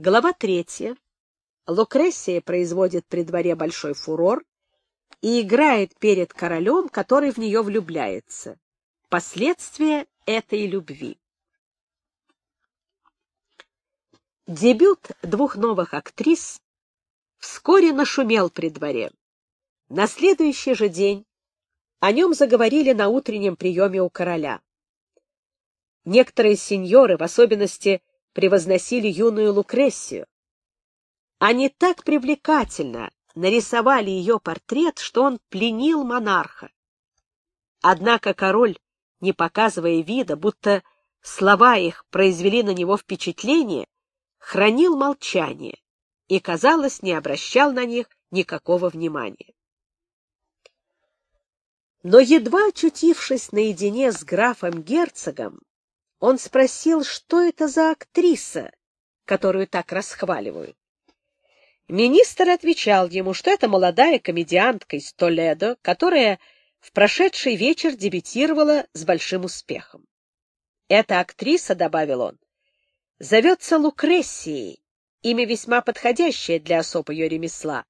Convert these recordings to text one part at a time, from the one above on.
Глава третья. Лукресия производит при дворе большой фурор и играет перед королем, который в нее влюбляется. Последствия этой любви. Дебют двух новых актрис вскоре нашумел при дворе. На следующий же день о нем заговорили на утреннем приеме у короля. Некоторые сеньоры, в особенности, превозносили юную Лукрессию. Они так привлекательно нарисовали ее портрет, что он пленил монарха. Однако король, не показывая вида, будто слова их произвели на него впечатление, хранил молчание и, казалось, не обращал на них никакого внимания. Но едва очутившись наедине с графом-герцогом, он спросил, что это за актриса, которую так расхваливают. Министр отвечал ему, что это молодая комедиантка из Толедо, которая в прошедший вечер дебютировала с большим успехом. Эта актриса, — добавил он, — зовется Лукрессией, имя весьма подходящее для особ ее ремесла.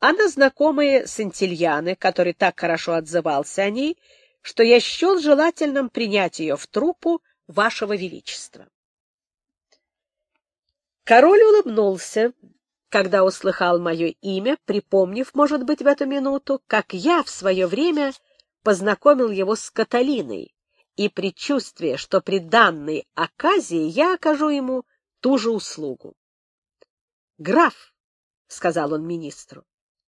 Она знакомая с Антильяны, который так хорошо отзывался о ней, что я счел желательным принять ее в труппу вашего величества. Король улыбнулся, когда услыхал мое имя, припомнив, может быть, в эту минуту, как я в свое время познакомил его с Каталиной, и предчувствие, что при данной оказии я окажу ему ту же услугу. — Граф, — сказал он министру,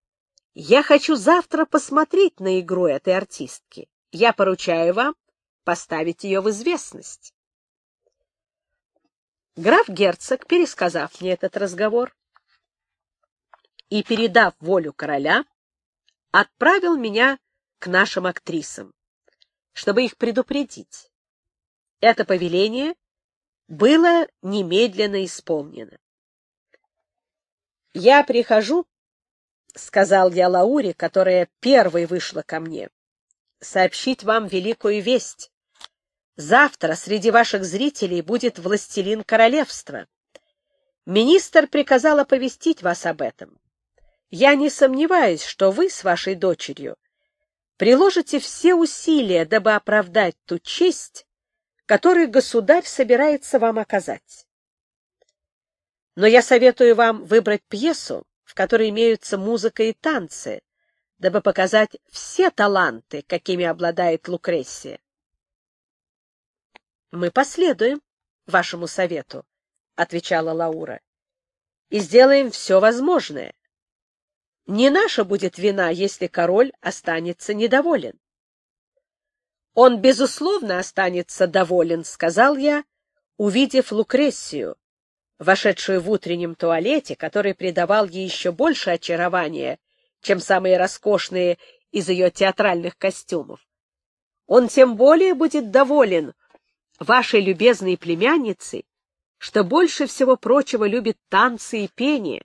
— я хочу завтра посмотреть на игру этой артистки. Я поручаю вам поставить ее в известность. Граф-герцог, пересказав мне этот разговор и передав волю короля, отправил меня к нашим актрисам, чтобы их предупредить. Это повеление было немедленно исполнено. «Я прихожу», — сказал я Лауре, которая первой вышла ко мне, — «сообщить вам великую весть. Завтра среди ваших зрителей будет властелин королевства. Министр приказал оповестить вас об этом. Я не сомневаюсь, что вы с вашей дочерью приложите все усилия, дабы оправдать ту честь, которую государь собирается вам оказать. Но я советую вам выбрать пьесу, в которой имеются музыка и танцы, дабы показать все таланты, какими обладает Лукрессия. — Мы последуем вашему совету, — отвечала Лаура, — и сделаем все возможное. Не наша будет вина, если король останется недоволен. — Он, безусловно, останется доволен, — сказал я, увидев Лукрессию, вошедшую в утреннем туалете, который придавал ей еще больше очарования, чем самые роскошные из ее театральных костюмов. Он тем более будет доволен, вашей любезной племянницы, что больше всего прочего любит танцы и пение.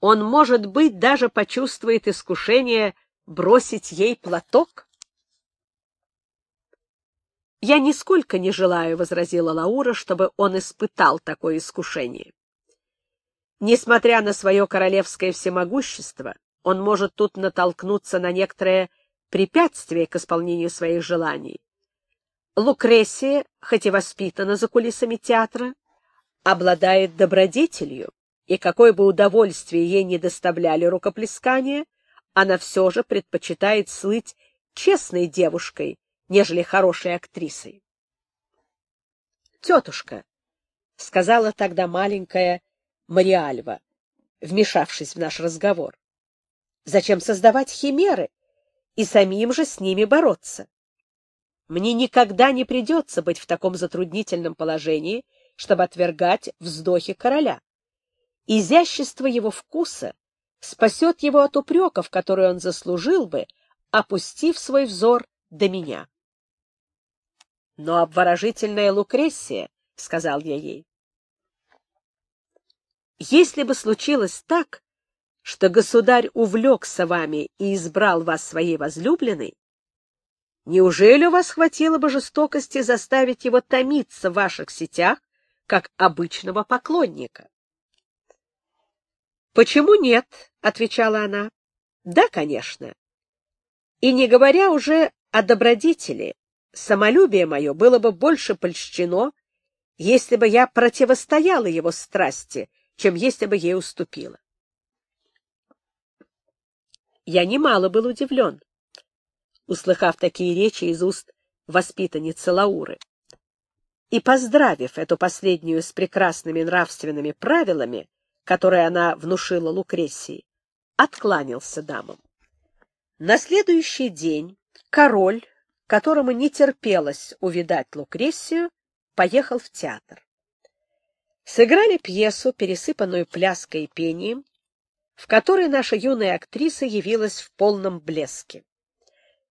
Он, может быть, даже почувствует искушение бросить ей платок? «Я нисколько не желаю», — возразила Лаура, — «чтобы он испытал такое искушение. Несмотря на свое королевское всемогущество, он может тут натолкнуться на некоторое препятствие к исполнению своих желаний. Лукресия, хоть и воспитана за кулисами театра, обладает добродетелью, и какое бы удовольствие ей не доставляли рукоплескания, она все же предпочитает слыть честной девушкой, нежели хорошей актрисой. «Тетушка», — сказала тогда маленькая Мариальва, вмешавшись в наш разговор, — «зачем создавать химеры и самим же с ними бороться? Мне никогда не придется быть в таком затруднительном положении, чтобы отвергать вздохи короля. Изящество его вкуса спасет его от упреков, которые он заслужил бы, опустив свой взор до меня. — Но обворожительная Лукрессия, — сказал я ей, — если бы случилось так, что государь увлекся вами и избрал вас своей возлюбленной, Неужели у вас хватило бы жестокости заставить его томиться в ваших сетях, как обычного поклонника? «Почему нет?» — отвечала она. «Да, конечно. И не говоря уже о добродетели, самолюбие мое было бы больше польщено, если бы я противостояла его страсти, чем если бы ей уступила. Я немало был удивлен, услыхав такие речи из уст воспитанницы Лауры. И, поздравив эту последнюю с прекрасными нравственными правилами, которые она внушила Лукресии, откланялся дамам. На следующий день король, которому не терпелось увидать Лукресию, поехал в театр. Сыграли пьесу, пересыпанную пляской и пением, в которой наша юная актриса явилась в полном блеске.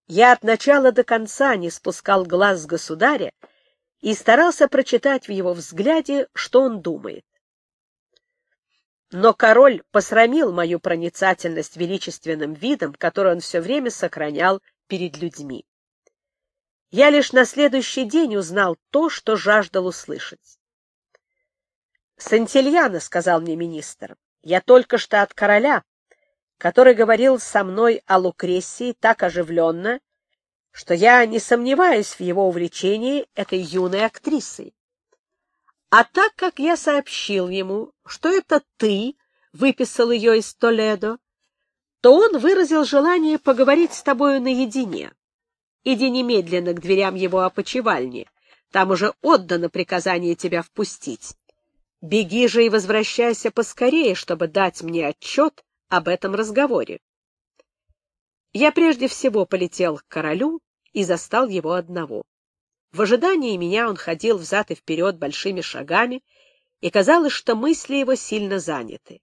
Я от начала до конца не спускал глаз с государя и старался прочитать в его взгляде, что он думает. Но король посрамил мою проницательность величественным видом, который он все время сохранял перед людьми. Я лишь на следующий день узнал то, что жаждал услышать. «Сантильяна», — сказал мне министр, — «я только что от короля, который говорил со мной о Лукрессии так оживленно, что я не сомневаюсь в его увлечении этой юной актрисой. А так как я сообщил ему, что это ты выписал ее из Толедо, то он выразил желание поговорить с тобою наедине. Иди немедленно к дверям его опочивальни, там уже отдано приказание тебя впустить. Беги же и возвращайся поскорее, чтобы дать мне отчет об этом разговоре. Я прежде всего полетел к королю и застал его одного. В ожидании меня он ходил взад и вперед большими шагами, и казалось, что мысли его сильно заняты.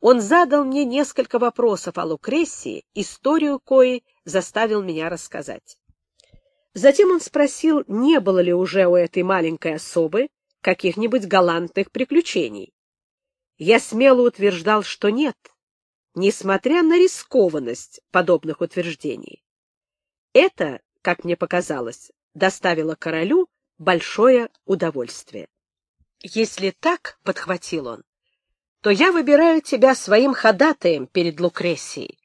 Он задал мне несколько вопросов о Лукрессии, историю коей заставил меня рассказать. Затем он спросил, не было ли уже у этой маленькой особы каких-нибудь галантных приключений. Я смело утверждал, что нет, несмотря на рискованность подобных утверждений. Это, как мне показалось, доставило королю большое удовольствие. «Если так, — подхватил он, — то я выбираю тебя своим ходатаем перед Лукрессией.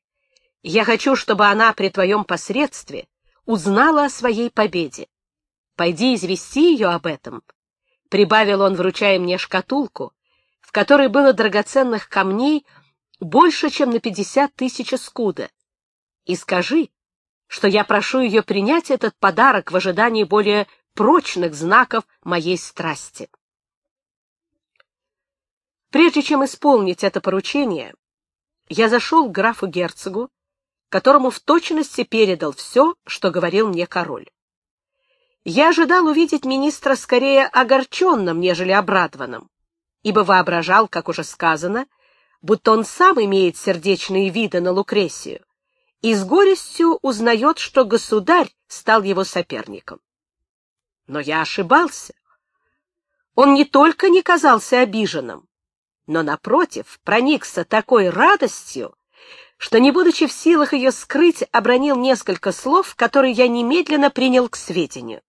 Я хочу, чтобы она при твоем посредстве узнала о своей победе. Пойди извести ее об этом. Прибавил он, вручая мне шкатулку, в которой было драгоценных камней больше, чем на пятьдесят тысяч скуда. И скажи, что я прошу ее принять этот подарок в ожидании более прочных знаков моей страсти. Прежде чем исполнить это поручение, я зашел к графу-герцогу, которому в точности передал все, что говорил мне король. Я ожидал увидеть министра скорее огорченным, нежели обрадованным, ибо воображал, как уже сказано, будто он сам имеет сердечные виды на Лукресию, и с горестью узнает, что государь стал его соперником. Но я ошибался. Он не только не казался обиженным, но, напротив, проникся такой радостью, что, не будучи в силах ее скрыть, обронил несколько слов, которые я немедленно принял к сведению.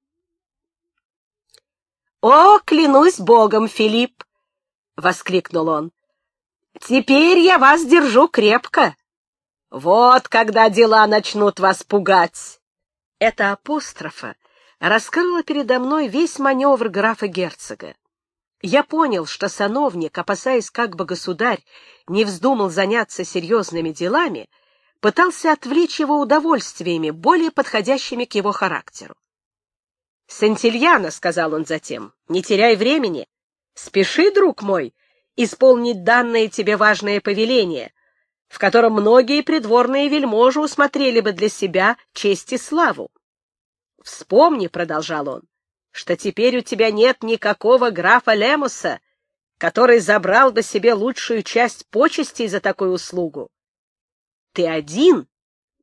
«О, клянусь богом, Филипп!» — воскликнул он. «Теперь я вас держу крепко. Вот когда дела начнут вас пугать. Эта апострофа раскрыла передо мной весь маневр графа-герцога. Я понял, что сановник, опасаясь, как бы государь не вздумал заняться серьезными делами, пытался отвлечь его удовольствиями, более подходящими к его характеру. «Сантильяна», — сказал он затем, — «не теряй времени. Спеши, друг мой, исполнить данное тебе важное повеление, в котором многие придворные вельможи усмотрели бы для себя честь и славу. «Вспомни», — продолжал он, — «что теперь у тебя нет никакого графа Лемуса, который забрал бы себе лучшую часть почестей за такую услугу. Ты один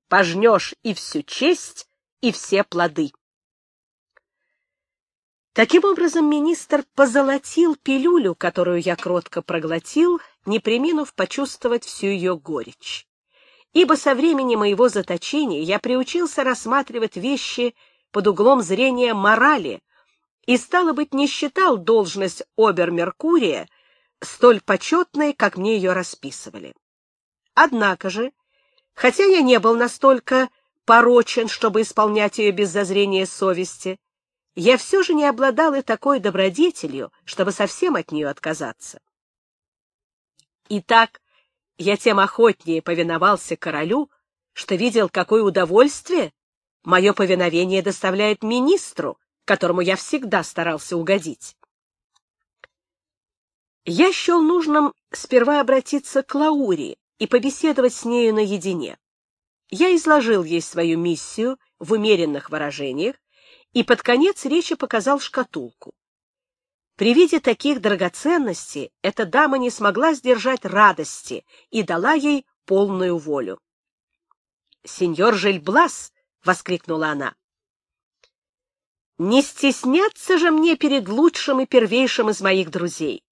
пожнешь и всю честь, и все плоды». Таким образом, министр позолотил пилюлю, которую я кротко проглотил, не приминув почувствовать всю ее горечь. Ибо со времени моего заточения я приучился рассматривать вещи под углом зрения морали и, стало быть, не считал должность обер-меркурия столь почетной, как мне ее расписывали. Однако же, хотя я не был настолько порочен, чтобы исполнять ее без зазрения совести, я все же не обладал и такой добродетелью, чтобы совсем от нее отказаться. Итак, я тем охотнее повиновался королю, что видел, какое удовольствие мое повиновение доставляет министру, которому я всегда старался угодить. Я счел нужным сперва обратиться к Лауре и побеседовать с нею наедине. Я изложил ей свою миссию в умеренных выражениях и под конец речи показал шкатулку. При виде таких драгоценностей эта дама не смогла сдержать радости и дала ей полную волю. «Сеньор Жельблас!» — воскликнула она. «Не стесняться же мне перед лучшим и первейшим из моих друзей.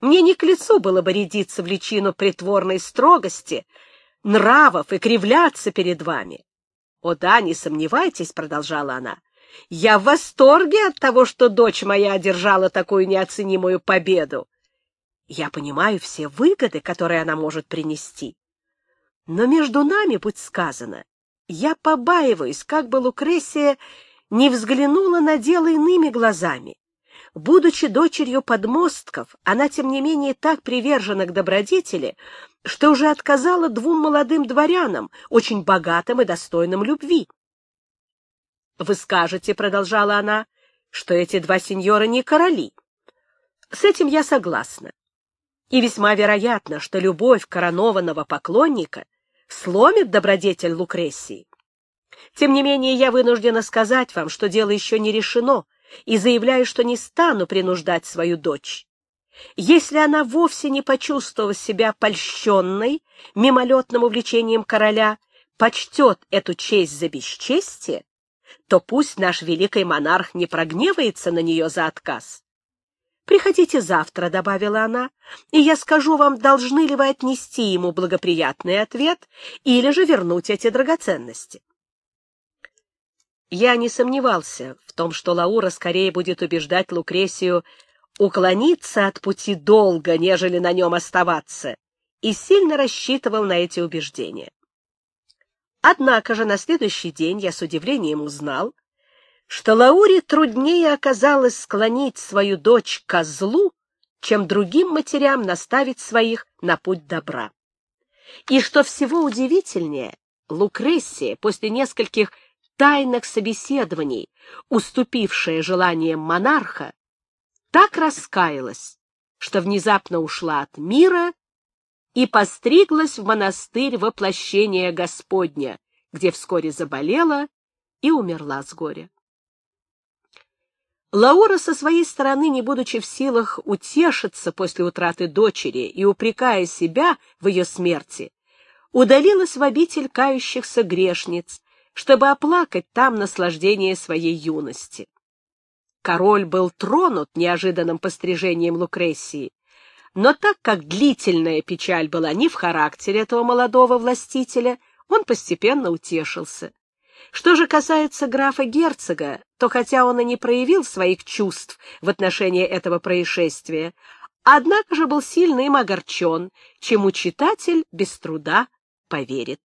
Мне не к лицу было бы рядиться в личину притворной строгости, нравов и кривляться перед вами. О да, не сомневайтесь, — продолжала она, — я в восторге от того, что дочь моя одержала такую неоценимую победу. Я понимаю все выгоды, которые она может принести. Но между нами, будь сказано, я побаиваюсь, как бы Лукресия не взглянула на дело иными глазами. Будучи дочерью подмостков, она, тем не менее, так привержена к добродетели, что уже отказала двум молодым дворянам, очень богатым и достойным любви. «Вы скажете, — продолжала она, — что эти два сеньора не короли. С этим я согласна. И весьма вероятно, что любовь коронованного поклонника сломит добродетель Лукресии. Тем не менее, я вынуждена сказать вам, что дело еще не решено, и заявляю, что не стану принуждать свою дочь. Если она вовсе не почувствовала себя польщенной мимолетным увлечением короля, почтет эту честь за бесчестие, то пусть наш великий монарх не прогневается на нее за отказ. «Приходите завтра», — добавила она, — «и я скажу вам, должны ли вы отнести ему благоприятный ответ или же вернуть эти драгоценности». Я не сомневался в том, что Лаура скорее будет убеждать Лукресию уклониться от пути долго, нежели на нем оставаться, и сильно рассчитывал на эти убеждения. Однако же на следующий день я с удивлением узнал, что Лауре труднее оказалось склонить свою дочь к козлу, чем другим матерям наставить своих на путь добра. И что всего удивительнее, Лукрессия после нескольких тайных собеседований, уступившая желаниям монарха, так раскаялась, что внезапно ушла от мира и постриглась в монастырь воплощения Господня, где вскоре заболела и умерла с горя. Лаура со своей стороны, не будучи в силах утешиться после утраты дочери и упрекая себя в ее смерти, удалилась в обитель кающихся грешниц, чтобы оплакать там наслаждение своей юности. Король был тронут неожиданным пострижением Лукрессии, но так как длительная печаль была не в характере этого молодого властителя, он постепенно утешился. Что же касается графа-герцога, то хотя он и не проявил своих чувств в отношении этого происшествия, однако же был сильно им огорчен, чему читатель без труда поверит.